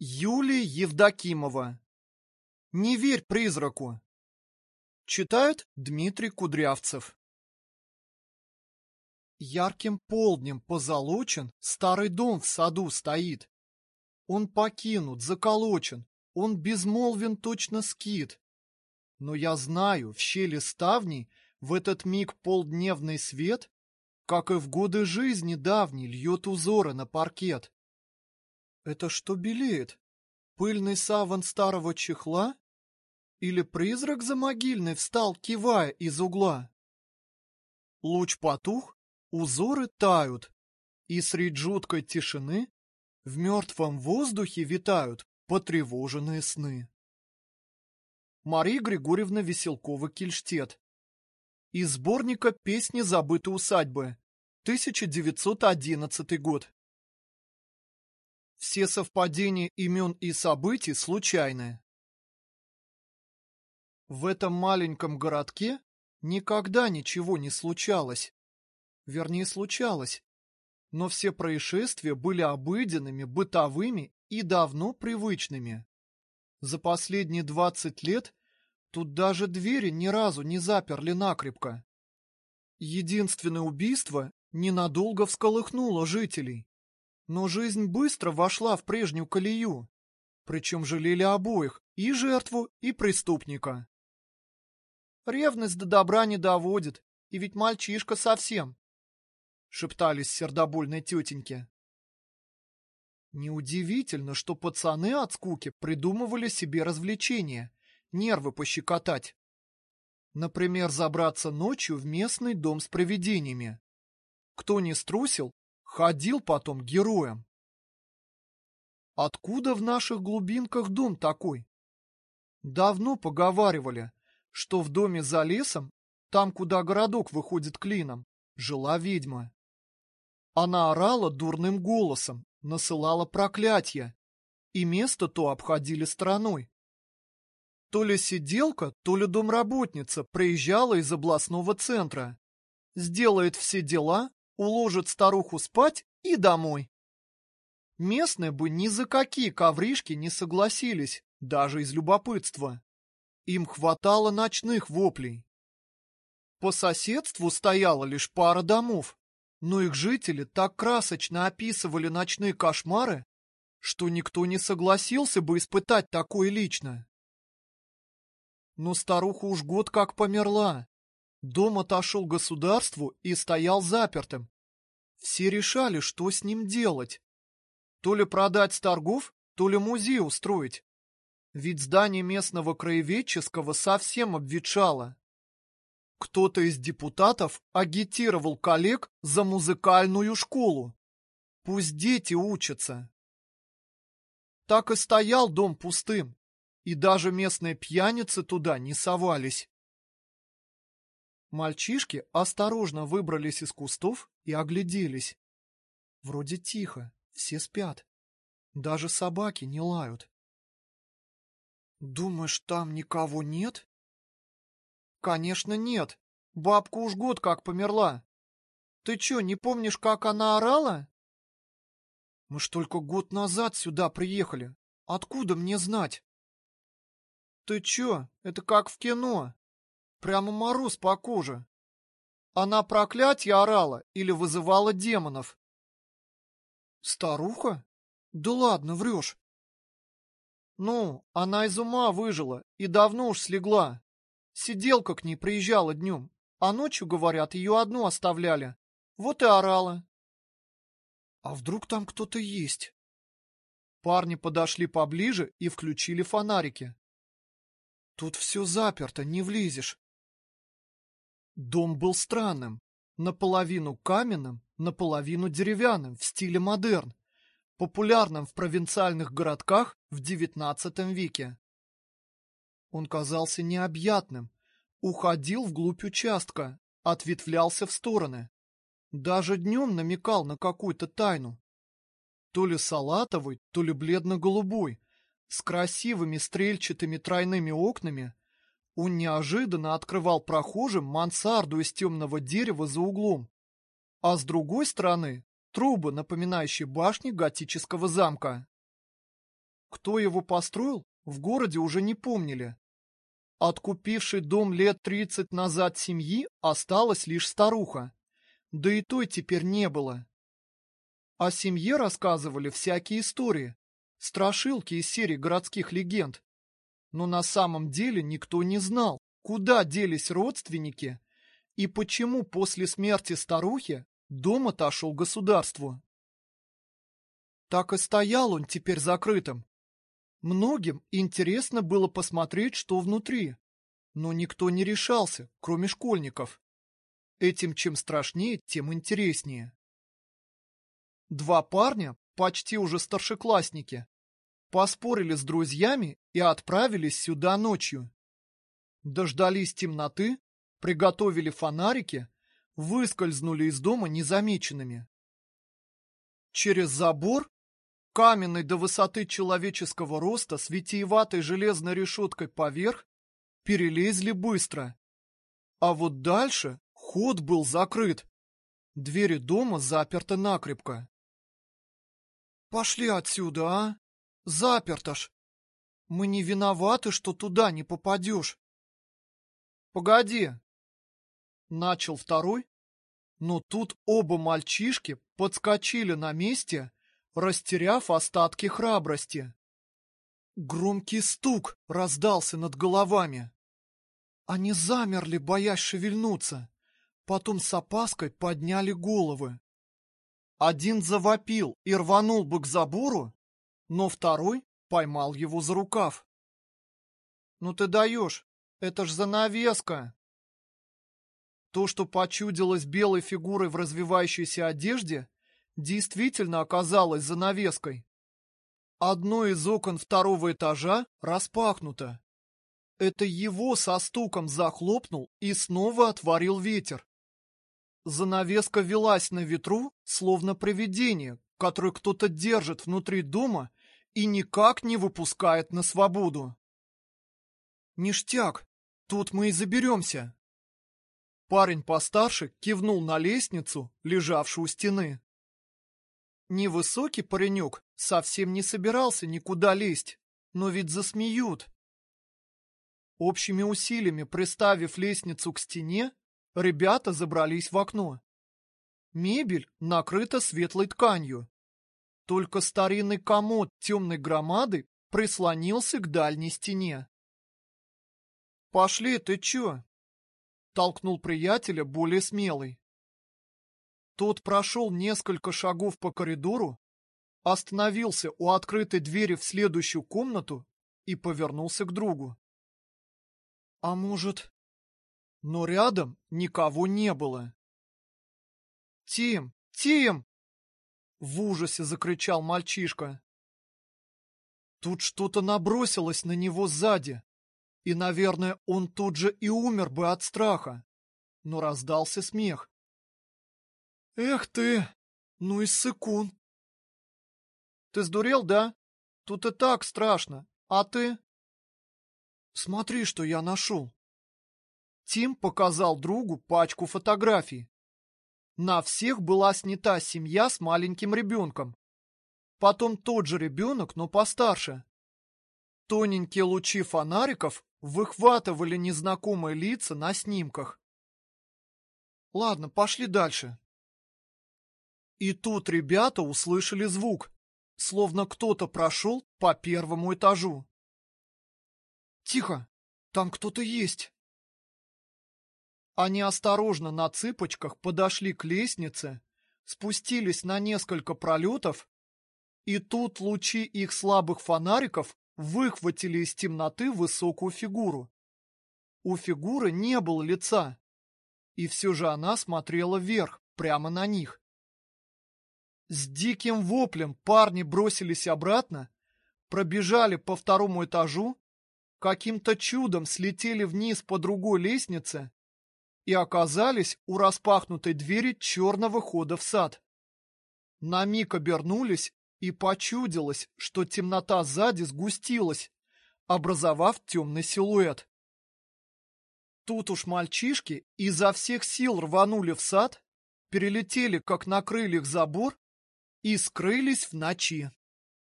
Юлия Евдокимова. Не верь призраку. Читает Дмитрий Кудрявцев. Ярким полднем позолочен старый дом в саду стоит. Он покинут, заколочен, он безмолвен точно скит. Но я знаю, в щели ставней в этот миг полдневный свет, как и в годы жизни давней, льет узоры на паркет. Это что белеет? Пыльный саван старого чехла? Или призрак за могильной встал, кивая из угла? Луч потух, узоры тают, и средь жуткой тишины в мертвом воздухе витают потревоженные сны. Мария Григорьевна Веселкова-Кельштет Из сборника «Песни забытой усадьбы», 1911 год. Все совпадения имен и событий случайны. В этом маленьком городке никогда ничего не случалось. Вернее, случалось. Но все происшествия были обыденными, бытовыми и давно привычными. За последние двадцать лет тут даже двери ни разу не заперли накрепко. Единственное убийство ненадолго всколыхнуло жителей. Но жизнь быстро вошла в прежнюю колею. Причем жалели обоих, и жертву, и преступника. Ревность до добра не доводит, и ведь мальчишка совсем, — шептались сердобольные тетеньки. Неудивительно, что пацаны от скуки придумывали себе развлечения, нервы пощекотать. Например, забраться ночью в местный дом с привидениями. Кто не струсил, Ходил потом героем. Откуда в наших глубинках дом такой? Давно поговаривали, что в доме за лесом, там, куда городок выходит клином, жила ведьма. Она орала дурным голосом, насылала проклятия, и место то обходили стороной. То ли сиделка, то ли домработница приезжала из областного центра, сделает все дела, уложит старуху спать и домой. Местные бы ни за какие ковришки не согласились, даже из любопытства. Им хватало ночных воплей. По соседству стояла лишь пара домов, но их жители так красочно описывали ночные кошмары, что никто не согласился бы испытать такое лично. Но старуха уж год как померла, Дом отошел государству и стоял запертым. Все решали, что с ним делать. То ли продать с торгов, то ли музей устроить. Ведь здание местного краеведческого совсем обветшало. Кто-то из депутатов агитировал коллег за музыкальную школу. Пусть дети учатся. Так и стоял дом пустым, и даже местные пьяницы туда не совались. Мальчишки осторожно выбрались из кустов и огляделись. Вроде тихо, все спят. Даже собаки не лают. Думаешь, там никого нет? Конечно, нет. Бабка уж год как померла. Ты чё, не помнишь, как она орала? Мы ж только год назад сюда приехали. Откуда мне знать? Ты чё, это как в кино. Прямо мороз по коже. Она проклятье орала или вызывала демонов? Старуха? Да ладно, врешь. Ну, она из ума выжила и давно уж слегла. Сиделка к ней приезжала днем, а ночью, говорят, ее одну оставляли. Вот и орала. А вдруг там кто-то есть? Парни подошли поближе и включили фонарики. Тут все заперто, не влезешь. Дом был странным, наполовину каменным, наполовину деревянным в стиле модерн, популярным в провинциальных городках в XIX веке. Он казался необъятным, уходил вглубь участка, ответвлялся в стороны. Даже днем намекал на какую-то тайну. То ли салатовый, то ли бледно-голубой, с красивыми стрельчатыми тройными окнами он неожиданно открывал прохожим мансарду из темного дерева за углом, а с другой стороны трубы, напоминающие башни готического замка. Кто его построил, в городе уже не помнили. Откупивший дом лет тридцать назад семьи осталась лишь старуха. Да и той теперь не было. О семье рассказывали всякие истории, страшилки из серии городских легенд. Но на самом деле никто не знал, куда делись родственники и почему после смерти старухи дом отошел государству. Так и стоял он теперь закрытым. Многим интересно было посмотреть, что внутри, но никто не решался, кроме школьников. Этим чем страшнее, тем интереснее. Два парня, почти уже старшеклассники, поспорили с друзьями и отправились сюда ночью. Дождались темноты, приготовили фонарики, выскользнули из дома незамеченными. Через забор, каменный до высоты человеческого роста с витиеватой железной решеткой поверх, перелезли быстро. А вот дальше ход был закрыт. Двери дома заперты накрепко. Пошли отсюда, а? Заперто ж. Мы не виноваты, что туда не попадешь. Погоди. Начал второй, но тут оба мальчишки подскочили на месте, растеряв остатки храбрости. Громкий стук раздался над головами. Они замерли, боясь шевельнуться. Потом с опаской подняли головы. Один завопил и рванул бы к забору, но второй поймал его за рукав. «Ну ты даешь, это ж занавеска!» То, что почудилось белой фигурой в развивающейся одежде, действительно оказалось занавеской. Одно из окон второго этажа распахнуто. Это его со стуком захлопнул и снова отворил ветер. Занавеска велась на ветру, словно привидение, которое кто-то держит внутри дома и никак не выпускает на свободу. «Ништяк, тут мы и заберемся». Парень постарше кивнул на лестницу, лежавшую у стены. Невысокий паренек совсем не собирался никуда лезть, но ведь засмеют. Общими усилиями приставив лестницу к стене, Ребята забрались в окно. Мебель накрыта светлой тканью. Только старинный комод темной громады прислонился к дальней стене. «Пошли, ты чё?» — толкнул приятеля более смелый. Тот прошел несколько шагов по коридору, остановился у открытой двери в следующую комнату и повернулся к другу. «А может, но рядом никого не было. «Тим! Тим!» — в ужасе закричал мальчишка. Тут что-то набросилось на него сзади, и, наверное, он тут же и умер бы от страха. Но раздался смех. «Эх ты! Ну и сыкун!» «Ты сдурел, да? Тут и так страшно. А ты?» «Смотри, что я нашел!» Тим показал другу пачку фотографий. На всех была снята семья с маленьким ребенком. Потом тот же ребенок, но постарше. Тоненькие лучи фонариков выхватывали незнакомые лица на снимках. Ладно, пошли дальше. И тут ребята услышали звук, словно кто-то прошел по первому этажу. Тихо, там кто-то есть. Они осторожно на цыпочках подошли к лестнице, спустились на несколько пролетов, и тут лучи их слабых фонариков выхватили из темноты высокую фигуру. У фигуры не было лица, и все же она смотрела вверх, прямо на них. С диким воплем парни бросились обратно, пробежали по второму этажу, каким-то чудом слетели вниз по другой лестнице и оказались у распахнутой двери черного хода в сад. На миг обернулись и почудилось, что темнота сзади сгустилась, образовав темный силуэт. Тут уж мальчишки изо всех сил рванули в сад, перелетели, как на крыльях, забор и скрылись в ночи.